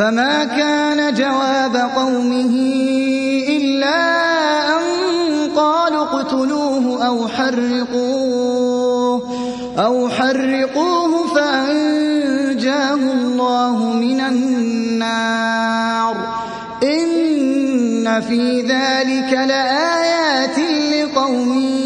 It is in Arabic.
فما كان جواب قومه إلا أن قالوا اقتلوه أو حرقوه, أو حرقوه فأنجاه الله من النار. إن في ذلك لآيات لقوم